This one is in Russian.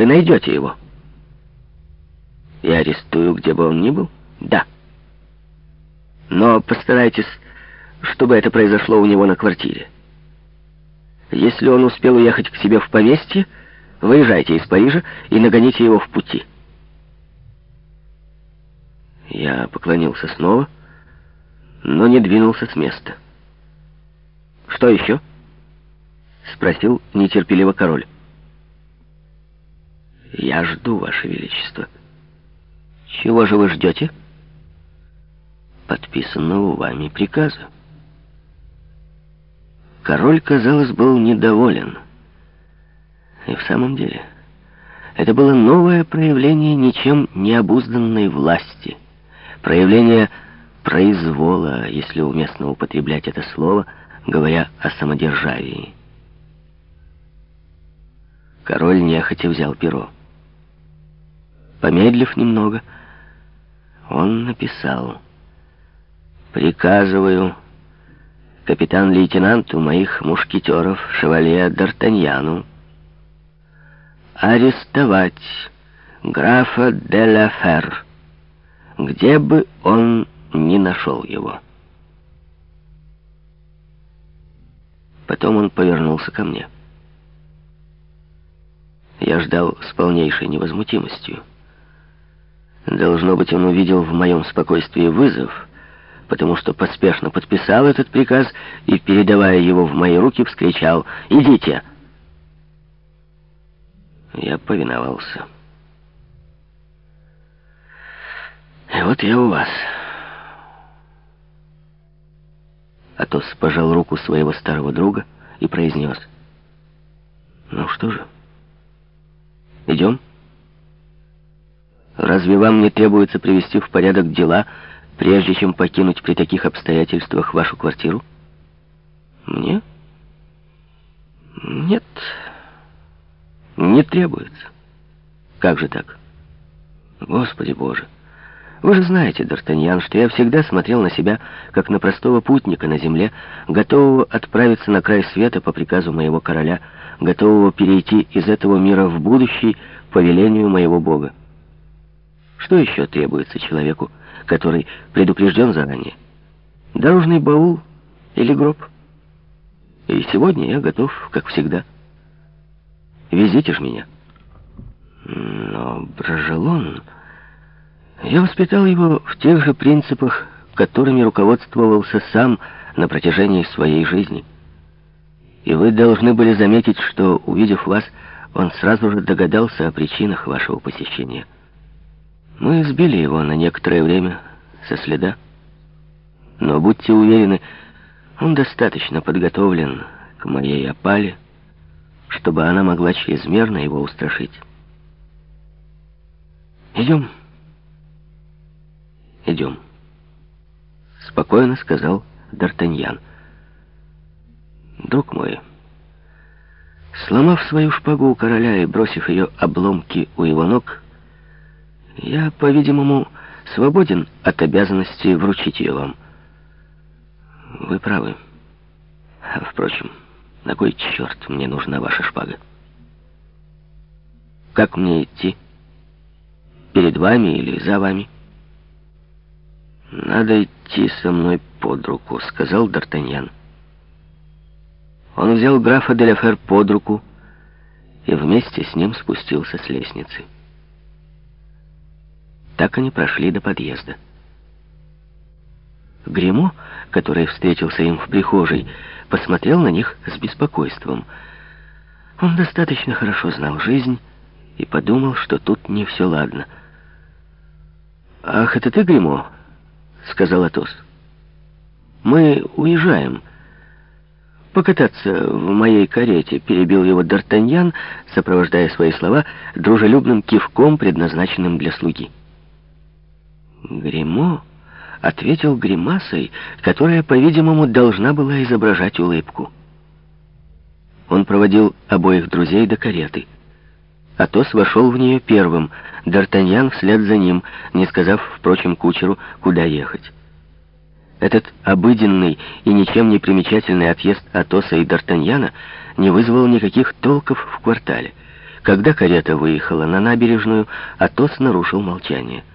Вы найдете его. Я арестую, где бы он ни был? Да. Но постарайтесь, чтобы это произошло у него на квартире. Если он успел уехать к себе в поместье, выезжайте из Парижа и нагоните его в пути. Я поклонился снова, но не двинулся с места. «Что еще?» — спросил нетерпеливо король. «Я жду, Ваше Величество». «Чего же вы ждете?» «Подписанного вами приказа». Король, казалось, был недоволен. И в самом деле, это было новое проявление ничем не обузданной власти, проявление произвола, если уместно употреблять это слово, говоря о самодержавии. Король нехотя взял перо. Помедлив немного, он написал «Приказываю капитан-лейтенанту моих мушкетеров, шевалье Д'Артаньяну, арестовать графа де ла Фер, где бы он ни нашел его». Потом он повернулся ко мне. Я ждал с полнейшей невозмутимостью. Должно быть, он увидел в моем спокойствии вызов, потому что поспешно подписал этот приказ и, передавая его в мои руки, вскричал «Идите!». Я повиновался. И вот я у вас. Атос пожал руку своего старого друга и произнес «Ну что же?» Идем? Разве вам не требуется привести в порядок дела, прежде чем покинуть при таких обстоятельствах вашу квартиру? Мне? Нет, не требуется. Как же так? Господи Боже! Вы же знаете, Д'Артаньян, что я всегда смотрел на себя, как на простого путника на земле, готового отправиться на край света по приказу моего короля, готового перейти из этого мира в будущий по велению моего Бога. Что еще требуется человеку, который предупрежден заранее? Дорожный баул или гроб? И сегодня я готов, как всегда. Везите ж меня. Но Брожелон... Я воспитал его в тех же принципах, которыми руководствовался сам на протяжении своей жизни. И вы должны были заметить, что, увидев вас, он сразу же догадался о причинах вашего посещения. Мы сбили его на некоторое время со следа. Но будьте уверены, он достаточно подготовлен к моей опале, чтобы она могла чрезмерно его устрашить. Идем. Идем. Спокойно сказал Д'Артаньян. Друг мой, сломав свою шпагу у короля и бросив ее обломки у его ног, я, по-видимому, свободен от обязанности вручить ее вам. Вы правы. Впрочем, на кой черт мне нужна ваша шпага? Как мне идти? Перед вами или за вами? Надо идти со мной под руку, сказал Д'Артаньян. Он взял графа Деляфер под руку и вместе с ним спустился с лестницы. Так они прошли до подъезда. Гремо, который встретился им в прихожей, посмотрел на них с беспокойством. Он достаточно хорошо знал жизнь и подумал, что тут не все ладно. «Ах, это ты, Гремо?» — сказал Атос. «Мы уезжаем» покататься в моей карете», — перебил его Д'Артаньян, сопровождая свои слова дружелюбным кивком, предназначенным для слуги. Гримо ответил гримасой, которая, по-видимому, должна была изображать улыбку. Он проводил обоих друзей до кареты. Атос вошел в нее первым, Д'Артаньян вслед за ним, не сказав, впрочем, кучеру, куда ехать. Этот обыденный и ничем не примечательный отъезд Атоса и Д'Артаньяна не вызвал никаких толков в квартале. Когда карета выехала на набережную, Атос нарушил молчание —